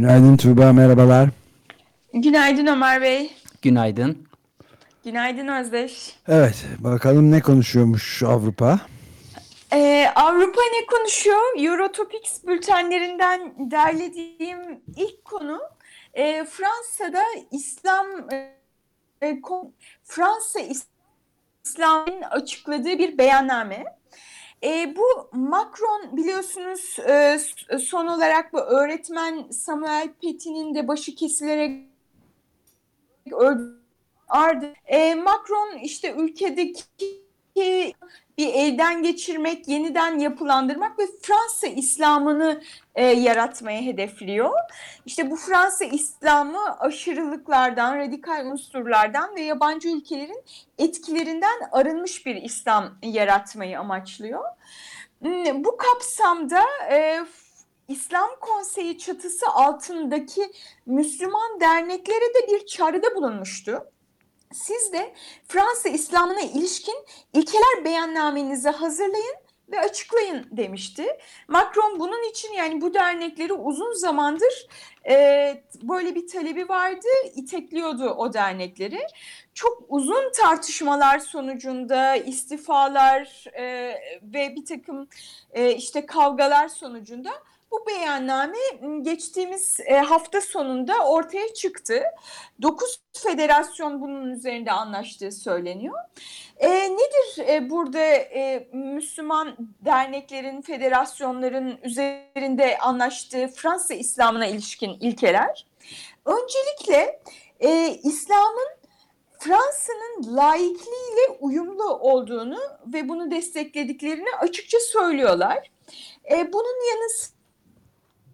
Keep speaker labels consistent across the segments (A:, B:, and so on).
A: Günaydın Tuğba, merhabalar.
B: Günaydın Ömer Bey.
C: Günaydın.
B: Günaydın Özdeş.
A: Evet, bakalım ne konuşuyormuş Avrupa?
B: Ee, Avrupa ne konuşuyor? Eurotopics bültenlerinden derlediğim ilk konu e, Fransa'da İslam e, e, Fransa İslam'ın açıkladığı bir beyanname. E, bu Macron biliyorsunuz e, son olarak bu öğretmen Samuel Paty'nin de başı kesilerek öldü. E, Macron işte ülkedeki bir elden geçirmek, yeniden yapılandırmak ve Fransa İslam'ını e, yaratmaya hedefliyor. İşte bu Fransa İslam'ı aşırılıklardan, radikal unsurlardan ve yabancı ülkelerin etkilerinden arınmış bir İslam yaratmayı amaçlıyor. Hmm, bu kapsamda e, İslam Konseyi çatısı altındaki Müslüman derneklere de bir çağrıda bulunmuştu. Siz de Fransa İslam'ına ilişkin ilkeler beyannamenizi hazırlayın ve açıklayın demişti. Macron bunun için yani bu dernekleri uzun zamandır e, böyle bir talebi vardı, itekliyordu o dernekleri. Çok uzun tartışmalar sonucunda istifalar e, ve bir takım e, işte kavgalar sonucunda bu beyanname geçtiğimiz hafta sonunda ortaya çıktı. Dokuz federasyon bunun üzerinde anlaştığı söyleniyor. E, nedir e, burada e, Müslüman derneklerin, federasyonların üzerinde anlaştığı Fransa İslam'ına ilişkin ilkeler? Öncelikle e, İslam'ın Fransa'nın laikliğiyle uyumlu olduğunu ve bunu desteklediklerini açıkça söylüyorlar. E, bunun yanı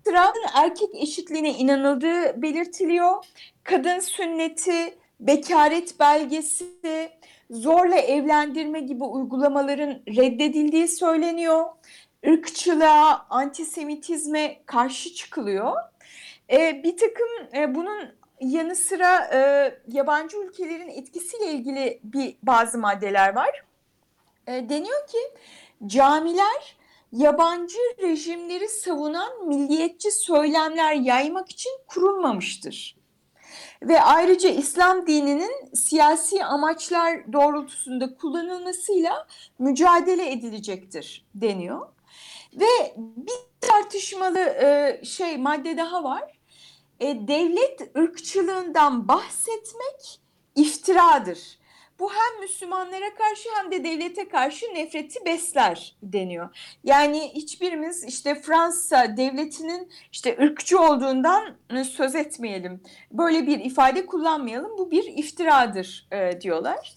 B: sıra erkek eşitliğine inanıldığı belirtiliyor. Kadın sünneti, bekaret belgesi, zorla evlendirme gibi uygulamaların reddedildiği söyleniyor. Irkçılığa, antisemitizme karşı çıkılıyor. E, bir takım e, bunun yanı sıra e, yabancı ülkelerin etkisiyle ilgili bir bazı maddeler var. E, deniyor ki camiler yabancı rejimleri savunan milliyetçi söylemler yaymak için kurulmamıştır. Ve ayrıca İslam dininin siyasi amaçlar doğrultusunda kullanılmasıyla mücadele edilecektir deniyor. Ve bir tartışmalı e, şey madde daha var. E, devlet ırkçılığından bahsetmek iftiradır. Bu hem Müslümanlara karşı hem de devlete karşı nefreti besler deniyor. Yani hiçbirimiz işte Fransa devletinin işte ırkçı olduğundan söz etmeyelim. Böyle bir ifade kullanmayalım. Bu bir iftiradır e, diyorlar.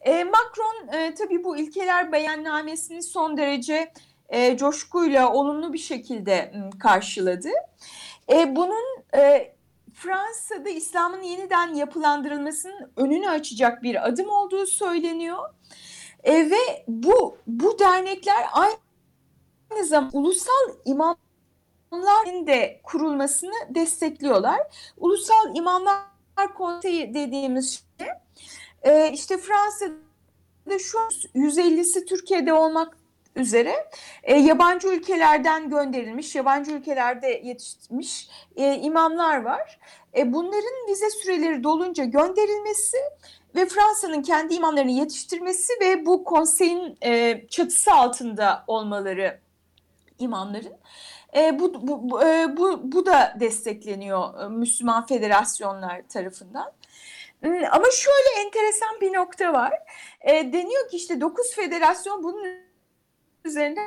B: E, Macron e, tabii bu ilkeler beyannamesini son derece e, coşkuyla olumlu bir şekilde karşıladı. E, bunun e, Fransa'da İslam'ın yeniden yapılandırılmasının önünü açacak bir adım olduğu söyleniyor. E, ve bu bu dernekler aynı zamanda ulusal imamların de kurulmasını destekliyorlar. Ulusal İmamlar Konseyi dediğimiz şey e, işte Fransa'da şu an 150'si Türkiye'de olmak üzere e, yabancı ülkelerden gönderilmiş, yabancı ülkelerde yetişmiş e, imamlar var. E, bunların vize süreleri dolunca gönderilmesi ve Fransa'nın kendi imamlarını yetiştirmesi ve bu konseyin e, çatısı altında olmaları imamların. E, bu, bu, bu, e, bu, da destekleniyor e, Müslüman federasyonlar tarafından. Hmm, ama şöyle enteresan bir nokta var. E, deniyor ki işte 9 federasyon bunun üzerinde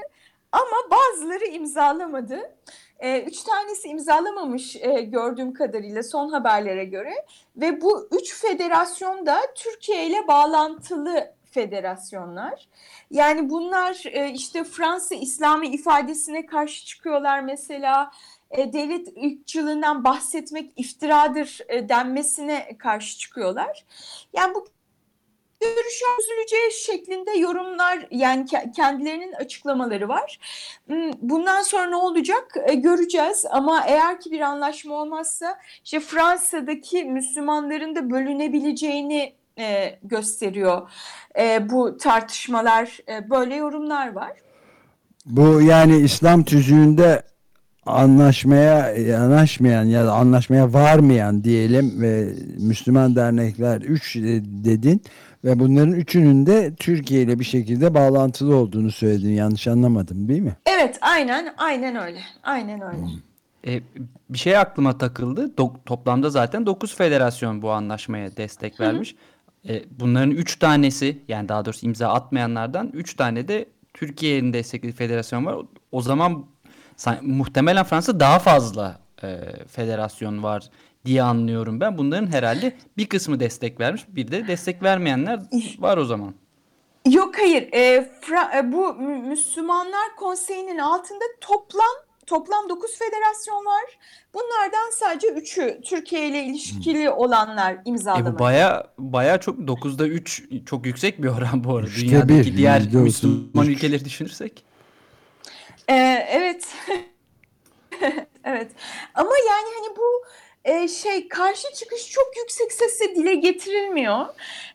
B: ama bazıları imzalamadı. E, üç tanesi imzalamamış e, gördüğüm kadarıyla son haberlere göre ve bu üç federasyon da Türkiye ile bağlantılı federasyonlar. Yani bunlar e, işte Fransa İslami ifadesine karşı çıkıyorlar mesela e, devlet ırkçılığından bahsetmek iftiradır e, denmesine karşı çıkıyorlar. Yani bu görüşü üzüleceği şeklinde yorumlar yani kendilerinin açıklamaları var. Hmm, bundan sonra ne olacak e, göreceğiz ama eğer ki bir anlaşma olmazsa işte Fransa'daki Müslümanların da bölünebileceğini e, gösteriyor e, bu tartışmalar böyle yorumlar var.
A: Bu yani İslam tüzüğünde anlaşmaya yanaşmayan ya da anlaşmaya varmayan diyelim ve Müslüman dernekler 3 dedin ve bunların üçünün de Türkiye ile bir şekilde bağlantılı olduğunu söyledin. Yanlış anlamadım değil mi?
B: Evet aynen aynen öyle. Aynen öyle.
C: Hmm. E, bir şey aklıma takıldı. Do toplamda zaten 9 federasyon bu anlaşmaya destek vermiş. Hı hı. E, bunların 3 tanesi yani daha doğrusu imza atmayanlardan 3 tane de Türkiye'nin desteklediği federasyon var. O zaman muhtemelen Fransa daha fazla e, federasyon var diye anlıyorum ben. Bunların herhalde bir kısmı destek vermiş, bir de destek vermeyenler var o zaman.
B: Yok hayır. E, Fra, e, bu Müslümanlar Konseyi'nin altında toplam toplam 9 federasyon var. Bunlardan sadece 3'ü Türkiye ile ilişkili hmm. olanlar imzalamış.
C: E bu baya baya çok 9'da 3 çok yüksek bir oran bu arada. İşte Dünyadaki bir, diğer Müslüman ülkeleri düşünürsek.
B: Ee, evet. evet. Ama yani hani bu e, şey karşı çıkış çok yüksek sesle dile getirilmiyor.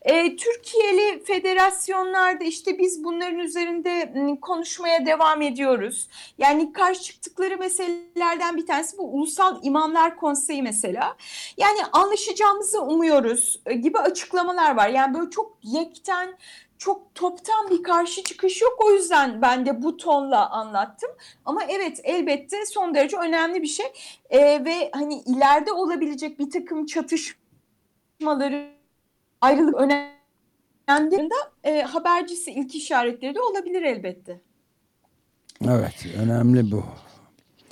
B: E, Türkiye'li federasyonlarda işte biz bunların üzerinde konuşmaya devam ediyoruz. Yani karşı çıktıkları meselelerden bir tanesi bu Ulusal İmamlar Konseyi mesela. Yani anlaşacağımızı umuyoruz e, gibi açıklamalar var. Yani böyle çok yekten çok toptan bir karşı çıkış yok. O yüzden ben de bu tonla anlattım. Ama evet elbette son derece önemli bir şey. Ee, ve hani ileride olabilecek bir takım çatışmaları ayrılık önemli e, habercisi ilk işaretleri de olabilir elbette.
A: Evet önemli bu.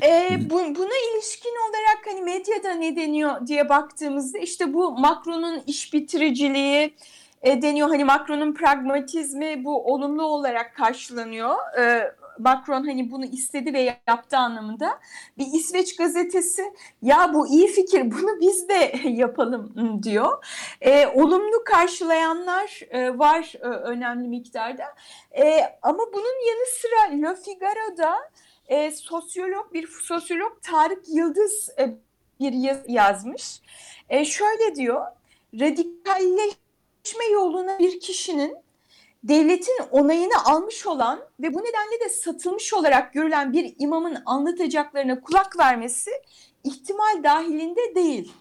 B: E, bu, buna ilişkin olarak hani medyada ne deniyor diye baktığımızda işte bu Macron'un iş bitiriciliği, e, deniyor. Hani Macron'un pragmatizmi bu olumlu olarak karşılanıyor. E, Macron hani bunu istedi ve yaptı anlamında. Bir İsveç gazetesi ya bu iyi fikir bunu biz de yapalım diyor. E, olumlu karşılayanlar e, var e, önemli miktarda. E, ama bunun yanı sıra Le Figaro'da e, sosyolog bir sosyolog Tarık Yıldız e, bir yaz, yazmış. E, şöyle diyor radikalleş bir kişinin devletin onayını almış olan ve bu nedenle de satılmış olarak görülen bir imamın anlatacaklarına kulak vermesi ihtimal dahilinde değil.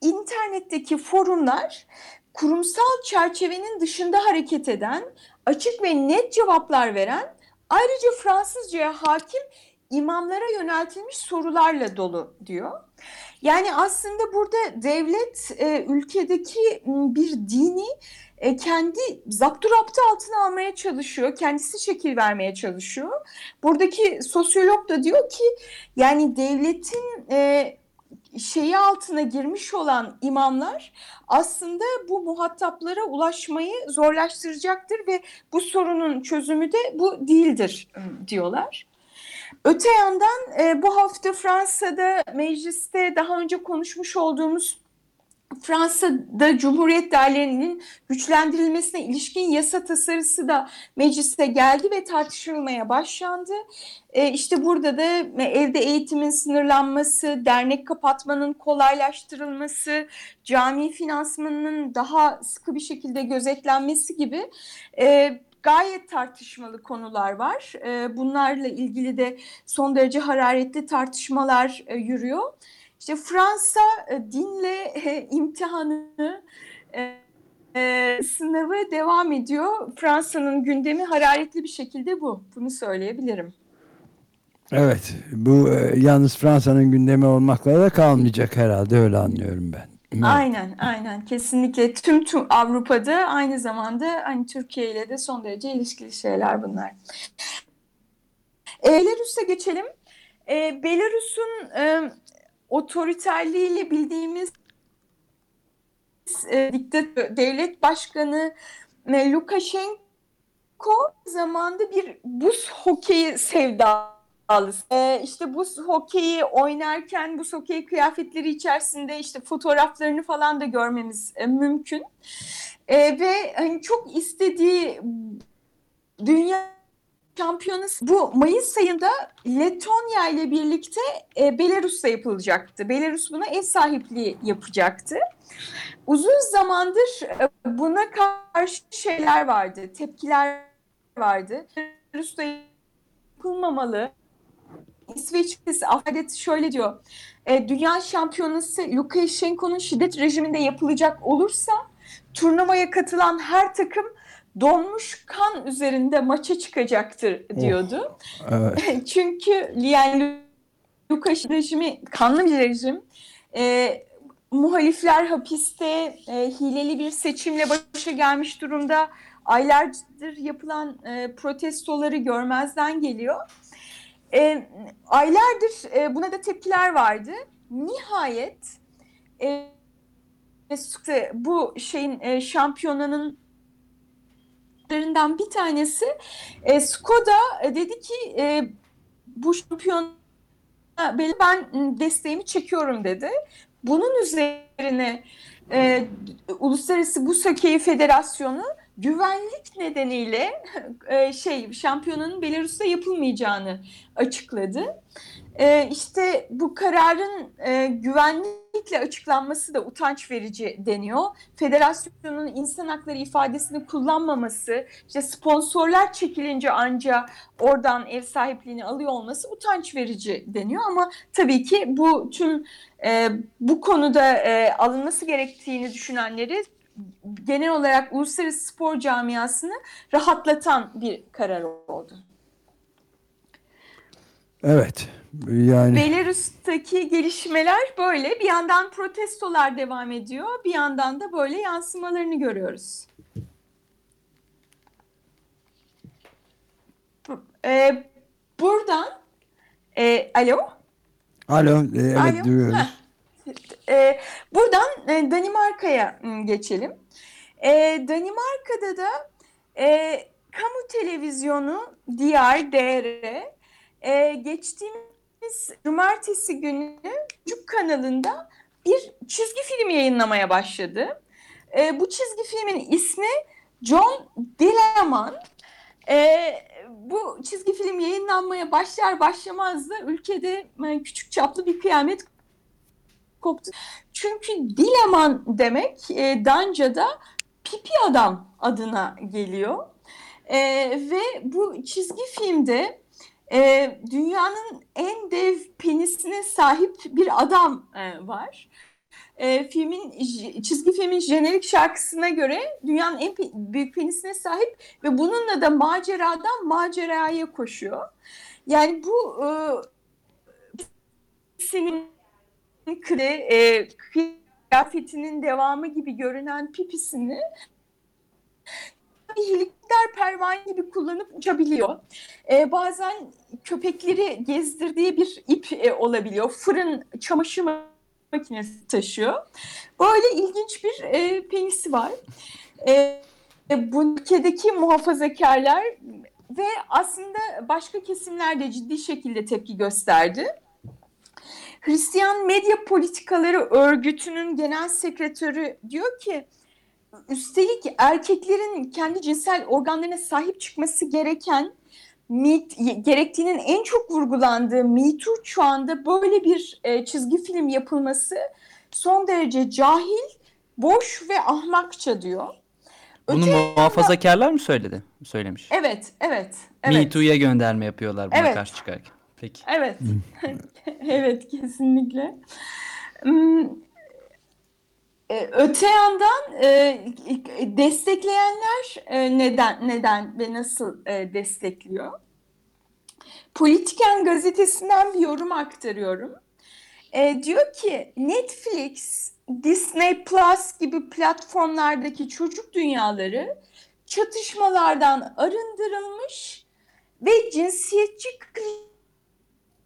B: İnternetteki forumlar kurumsal çerçevenin dışında hareket eden, açık ve net cevaplar veren, ayrıca Fransızcaya hakim imamlara yöneltilmiş sorularla dolu diyor. Yani aslında burada devlet e, ülkedeki bir dini e, kendi zapturaptı altına almaya çalışıyor. Kendisi şekil vermeye çalışıyor. Buradaki sosyolog da diyor ki yani devletin e, şeyi altına girmiş olan imamlar aslında bu muhataplara ulaşmayı zorlaştıracaktır ve bu sorunun çözümü de bu değildir diyorlar. Öte yandan e, bu hafta Fransa'da mecliste daha önce konuşmuş olduğumuz Fransa'da Cumhuriyet değerlerinin güçlendirilmesine ilişkin yasa tasarısı da mecliste geldi ve tartışılmaya başlandı. E, işte burada da evde eğitimin sınırlanması, dernek kapatmanın kolaylaştırılması, cami finansmanının daha sıkı bir şekilde gözetlenmesi gibi e, gayet tartışmalı konular var. E, bunlarla ilgili de son derece hararetli tartışmalar e, yürüyor. İşte Fransa e, dinle e, imtihanı e, sınavı devam ediyor. Fransa'nın gündemi hararetli bir şekilde bu. Bunu söyleyebilirim.
A: Evet, bu yalnız Fransa'nın gündemi olmakla da kalmayacak herhalde öyle anlıyorum ben.
B: Evet. Aynen, aynen. Kesinlikle tüm, tüm Avrupa'da aynı zamanda hani Türkiye ile de son derece ilişkili şeyler bunlar. Belarus'a geçelim. E, Belarus'un e, otoriterliğiyle bildiğimiz e, diktatör devlet başkanı e, Lukashenko Ko zamanda bir buz hokeyi sevdalısı. Ee, işte buz hokeyi oynarken buz hokeyi kıyafetleri içerisinde işte fotoğraflarını falan da görmemiz e, mümkün. Ee, ve hani çok istediği dünya şampiyonası bu Mayıs ayında Letonya ile birlikte e, Belarus'ta yapılacaktı. Belarus buna ev sahipliği yapacaktı. Uzun zamandır e, buna karşı şeyler vardı, tepkiler vardı. Belarus'ta yapılmamalı. İsveç adet şöyle diyor. E, dünya şampiyonası Lukashenko'nun şiddet rejiminde yapılacak olursa turnuvaya katılan her takım donmuş kan üzerinde maça çıkacaktır diyordu.
A: Evet.
B: Çünkü yani Lukashenko rejimi kanlı bir rejim. E, muhalifler hapiste e, hileli bir seçimle başa gelmiş durumda. Aylardır yapılan e, protestoları görmezden geliyor. E, aylardır e, buna da tepkiler vardı. Nihayet e, bu şeyin e, şampiyonanın bir tanesi e, Skoda e, dedi ki e, bu şampiyon ben desteğimi çekiyorum dedi. Bunun üzerine e, Uluslararası Buz Hokeyi Federasyonu güvenlik nedeniyle e, şey şampiyonanın Belarus'ta yapılmayacağını açıkladı. E, işte bu kararın e, güvenlikle açıklanması da utanç verici deniyor. Federasyonun insan hakları ifadesini kullanmaması, işte sponsorlar çekilince ancak oradan ev sahipliğini alıyor olması utanç verici deniyor. Ama tabii ki bu tüm e, bu konuda e, alınması gerektiğini düşünenleri genel olarak uluslararası spor camiasını rahatlatan bir karar oldu.
A: Evet. Yani
B: Belarus'taki gelişmeler böyle. Bir yandan protestolar devam ediyor. Bir yandan da böyle yansımalarını görüyoruz. Ee, buradan e, alo.
A: alo e, evet
B: Alo.
A: duyuyoruz.
B: Ee, buradan e, Danimarka'ya m, geçelim. Ee, Danimarka'da da e, kamu televizyonu DR, DR e, geçtiğimiz cumartesi günü Çocuk kanalında bir çizgi film yayınlamaya başladı. E, bu çizgi filmin ismi John Dileman. E, bu çizgi film yayınlanmaya başlar başlamaz da ülkede e, küçük çaplı bir kıyamet koptu. Çünkü Dileman demek e, Danca'da pipi adam adına geliyor. E, ve bu çizgi filmde e, dünyanın en dev penisine sahip bir adam e, var. E, filmin çizgi filmin jenerik şarkısına göre dünyanın en pe- büyük penisine sahip ve bununla da maceradan maceraya koşuyor. Yani bu e, senin kre, e, kıyafetinin devamı gibi görünen pipisini bir helikopter pervane gibi kullanıp uçabiliyor. Ee, bazen köpekleri gezdirdiği bir ip e, olabiliyor. Fırın, çamaşır makinesi taşıyor. Böyle ilginç bir e, penisi var. E, bu ülkedeki muhafazakarlar ve aslında başka kesimler de ciddi şekilde tepki gösterdi. Hristiyan Medya Politikaları Örgütü'nün genel sekretörü diyor ki üstelik erkeklerin kendi cinsel organlarına sahip çıkması gereken mit, gerektiğinin en çok vurgulandığı Me Too şu anda böyle bir e, çizgi film yapılması son derece cahil, boş ve ahmakça diyor.
C: Bunu muhafazakarlar mı söyledi? Söylemiş.
B: Evet, evet. evet.
C: Me Too'ya gönderme yapıyorlar buna
B: Evet.
C: karşı çıkarken. Peki.
B: Evet. evet kesinlikle. E, Öte yandan e, destekleyenler e, neden neden ve nasıl e, destekliyor? Politiken gazetesinden bir yorum aktarıyorum. E, diyor ki Netflix, Disney Plus gibi platformlardaki çocuk dünyaları çatışmalardan arındırılmış ve cinsiyetçi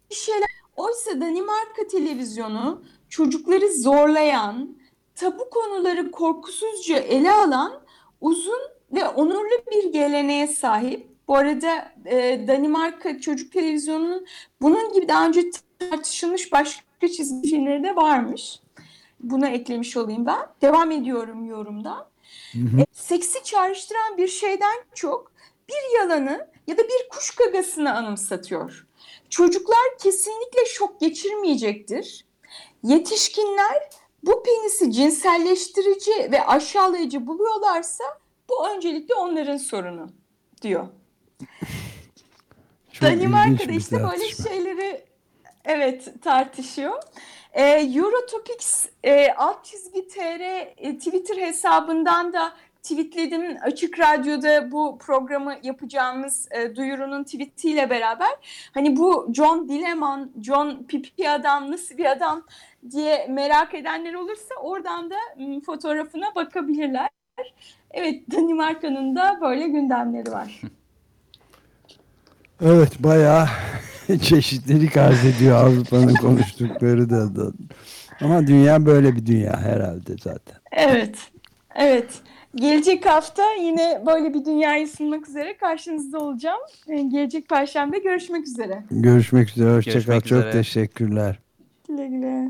B: klişeler. Oysa Danimarka televizyonu çocukları zorlayan, tabu konuları korkusuzca ele alan uzun ve onurlu bir geleneğe sahip. Bu arada e, Danimarka çocuk televizyonunun bunun gibi daha önce tartışılmış başka çizgi filmleri de varmış. Buna eklemiş olayım ben. Devam ediyorum yorumda. E, seksi çağrıştıran bir şeyden çok bir yalanı ya da bir kuş gagasını anımsatıyor. Çocuklar kesinlikle şok geçirmeyecektir. Yetişkinler bu penisi cinselleştirici ve aşağılayıcı buluyorlarsa bu öncelikle onların sorunu diyor.
A: Çok
B: Danimarka'da işte böyle şeyleri evet tartışıyor. Ee, Eurotopics e, alt çizgi tr e, Twitter hesabından da tweetledim. Açık Radyo'da bu programı yapacağımız e, duyurunun tweetiyle beraber hani bu John Dileman, John Pipi adam nasıl bir adam diye merak edenler olursa oradan da m, fotoğrafına bakabilirler. Evet Danimarka'nın da böyle gündemleri var.
A: Evet bayağı çeşitlilik arz ediyor Avrupa'nın konuştukları da. Ama dünya böyle bir dünya herhalde zaten.
B: Evet, evet. Gelecek hafta yine böyle bir dünyayı sunmak üzere karşınızda olacağım. Ee, Gelecek Perşembe görüşmek üzere.
A: Görüşmek üzere. Hoşçakal. Çok
C: üzere.
A: teşekkürler.
B: Güle güle.